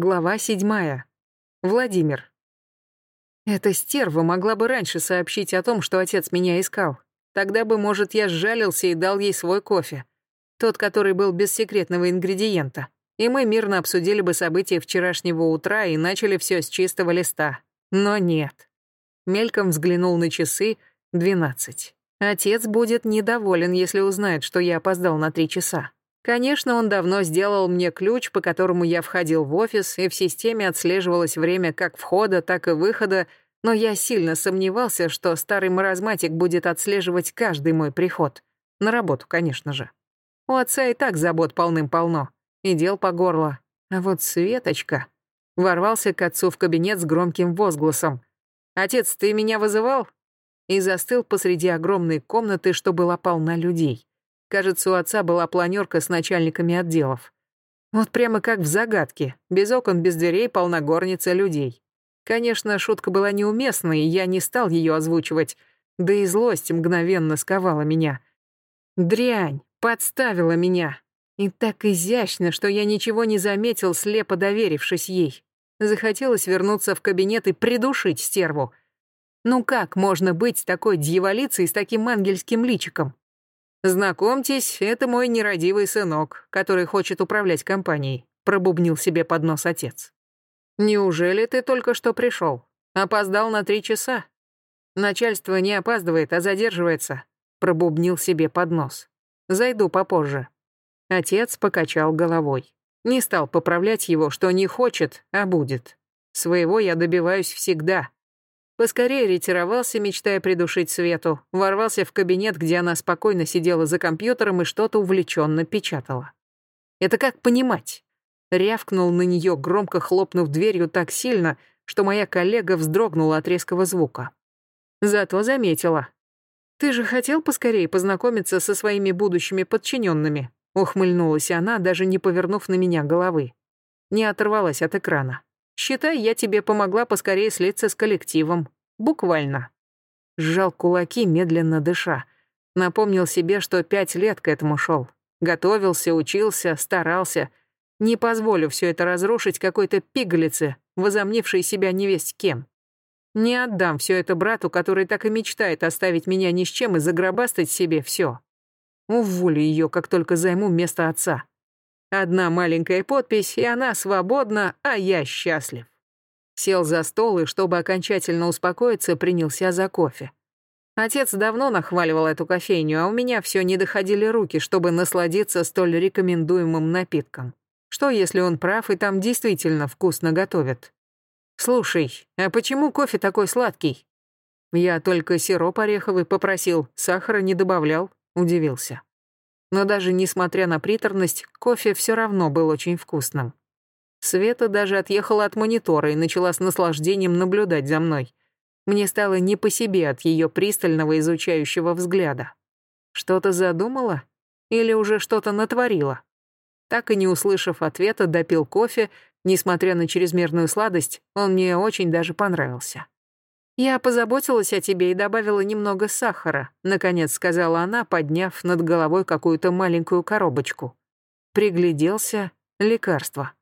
Глава седьмая. Владимир. Эта стерва могла бы раньше сообщить о том, что отец меня искал. Тогда бы, может, я сжалился и дал ей свой кофе. Тот, который был без секретного ингредиента. И мы мирно обсудили бы события вчерашнего утра и начали все с чистого листа. Но нет. Мельком взглянул на часы. Двенадцать. Отец будет недоволен, если узнает, что я опоздал на три часа. Конечно, он давно сделал мне ключ, по которому я входил в офис, и в системе отслеживалось время как входа, так и выхода, но я сильно сомневался, что старый маразматик будет отслеживать каждый мой приход. На работу, конечно же. У отца и так забот полным-полно. И дел по горло. А вот Светочка... Ворвался к отцу в кабинет с громким возгласом. «Отец, ты меня вызывал?» И застыл посреди огромной комнаты, что была полна людей. Кажется, у отца была планерка с начальниками отделов. Вот прямо как в загадке. Без окон, без дверей, полна горница людей. Конечно, шутка была неуместной, и я не стал ее озвучивать. Да и злость мгновенно сковала меня. Дрянь, подставила меня. И так изящно, что я ничего не заметил, слепо доверившись ей. Захотелось вернуться в кабинет и придушить стерву. Ну как можно быть такой дьяволицей с таким ангельским личиком? «Знакомьтесь, это мой нерадивый сынок, который хочет управлять компанией», пробубнил себе под нос отец. «Неужели ты только что пришел? Опоздал на три часа?» «Начальство не опаздывает, а задерживается», пробубнил себе под нос. «Зайду попозже». Отец покачал головой. Не стал поправлять его, что не хочет, а будет. Своего я добиваюсь всегда. Поскорее ретировался, мечтая придушить Свету, ворвался в кабинет, где она спокойно сидела за компьютером и что-то увлеченно печатала. Это как понимать? Рявкнул на нее, громко хлопнув дверью так сильно, что моя коллега вздрогнула от резкого звука. Зато заметила. «Ты же хотел поскорее познакомиться со своими будущими подчиненными», ухмыльнулась она, даже не повернув на меня головы. Не оторвалась от экрана. Считай, я тебе помогла поскорее слиться с коллективом. Буквально. Сжал кулаки, медленно дыша. Напомнил себе, что пять лет к этому шел. Готовился, учился, старался. Не позволю все это разрушить какой-то пигалице, возомнившей себя невесть кем. Не отдам все это брату, который так и мечтает оставить меня ни с чем и загробастать себе все. Уволю ее, как только займу место отца. Одна маленькая подпись, и она свободна, а я счастлив. Сел за стол и, чтобы окончательно успокоиться, принялся за кофе. Отец давно нахваливал эту кофейню, а у меня все не доходили руки, чтобы насладиться столь рекомендуемым напитком. Что, если он прав, и там действительно вкусно готовят? «Слушай, а почему кофе такой сладкий?» Я только сироп ореховый попросил, сахара не добавлял, удивился но даже несмотря на приторность, кофе все равно был очень вкусным. Света даже отъехала от монитора и начала с наслаждением наблюдать за мной. Мне стало не по себе от ее пристального изучающего взгляда. Что-то задумала? Или уже что-то натворила? Так и не услышав ответа, допил кофе. Несмотря на чрезмерную сладость, он мне очень даже понравился. «Я позаботилась о тебе и добавила немного сахара», — наконец сказала она, подняв над головой какую-то маленькую коробочку. Пригляделся — лекарство.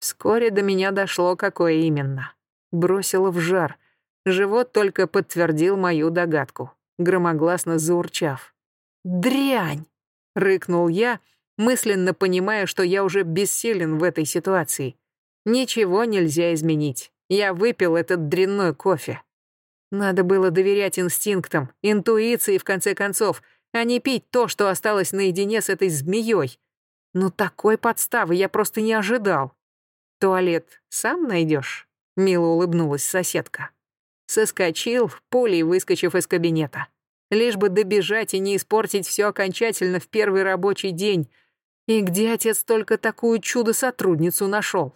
Вскоре до меня дошло, какое именно. Бросило в жар. Живот только подтвердил мою догадку, громогласно заурчав. «Дрянь!» — рыкнул я, мысленно понимая, что я уже бессилен в этой ситуации. Ничего нельзя изменить. Я выпил этот дрянной кофе. Надо было доверять инстинктам, интуиции, в конце концов, а не пить то, что осталось наедине с этой змеей. Но такой подставы я просто не ожидал. «Туалет сам найдешь?» — мило улыбнулась соседка. Соскочил, пулей выскочив из кабинета. Лишь бы добежать и не испортить все окончательно в первый рабочий день. И где отец только такую чудо-сотрудницу нашел?